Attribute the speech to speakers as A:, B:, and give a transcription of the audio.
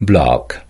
A: block.